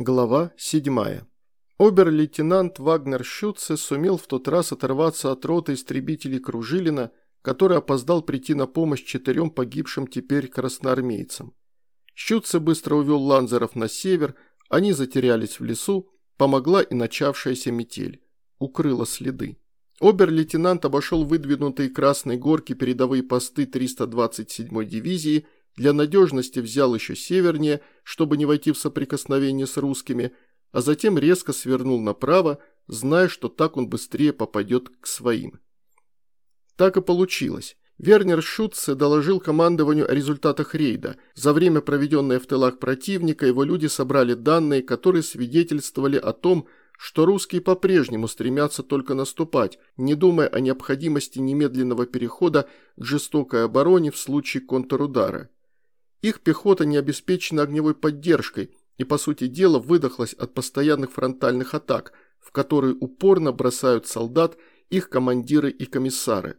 Глава 7. Обер-лейтенант Вагнер Щутце сумел в тот раз оторваться от роты истребителей Кружилина, который опоздал прийти на помощь четырем погибшим теперь красноармейцам. Щутце быстро увел ланзеров на север, они затерялись в лесу, помогла и начавшаяся метель. Укрыла следы. Обер-лейтенант обошел выдвинутые красной горки передовые посты 327-й дивизии – для надежности взял еще севернее, чтобы не войти в соприкосновение с русскими, а затем резко свернул направо, зная, что так он быстрее попадет к своим. Так и получилось. Вернер Шутце доложил командованию о результатах рейда. За время, проведенное в тылах противника, его люди собрали данные, которые свидетельствовали о том, что русские по-прежнему стремятся только наступать, не думая о необходимости немедленного перехода к жестокой обороне в случае контрудара. Их пехота не обеспечена огневой поддержкой и, по сути дела, выдохлась от постоянных фронтальных атак, в которые упорно бросают солдат их командиры и комиссары.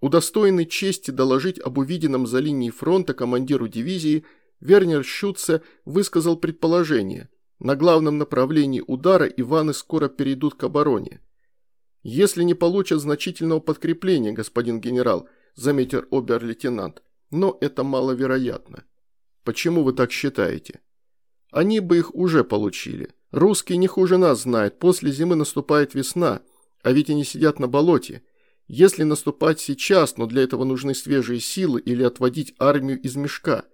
Удостоенный чести доложить об увиденном за линией фронта командиру дивизии, Вернер Щутце высказал предположение. На главном направлении удара Иваны скоро перейдут к обороне. «Если не получат значительного подкрепления, господин генерал», заметил обер-лейтенант, но это маловероятно. Почему вы так считаете? Они бы их уже получили. Русские не хуже нас знают, после зимы наступает весна, а ведь они сидят на болоте. Если наступать сейчас, но для этого нужны свежие силы или отводить армию из мешка.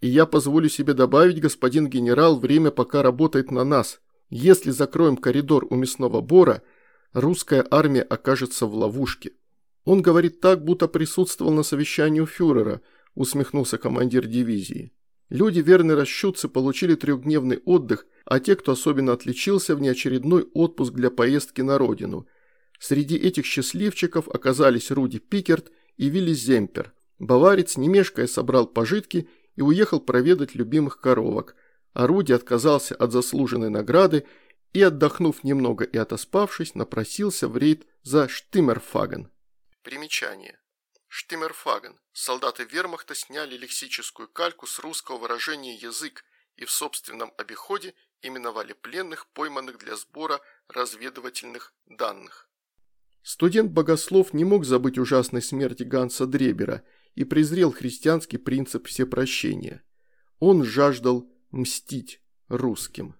И я позволю себе добавить, господин генерал, время пока работает на нас. Если закроем коридор у мясного бора, русская армия окажется в ловушке. Он говорит так, будто присутствовал на совещании у фюрера, усмехнулся командир дивизии. Люди верно расчутцы получили трехдневный отдых, а те, кто особенно отличился, внеочередной отпуск для поездки на родину. Среди этих счастливчиков оказались Руди Пикерт и Вилли Земпер. Баварец, не мешкая, собрал пожитки и уехал проведать любимых коровок, а Руди отказался от заслуженной награды и, отдохнув немного и отоспавшись, напросился в рейд за Штиммерфаген. Примечание. Штиммерфаген. Солдаты вермахта сняли лексическую кальку с русского выражения «язык» и в собственном обиходе именовали пленных, пойманных для сбора разведывательных данных. Студент-богослов не мог забыть ужасной смерти Ганса Дребера и презрел христианский принцип всепрощения. Он жаждал мстить русским.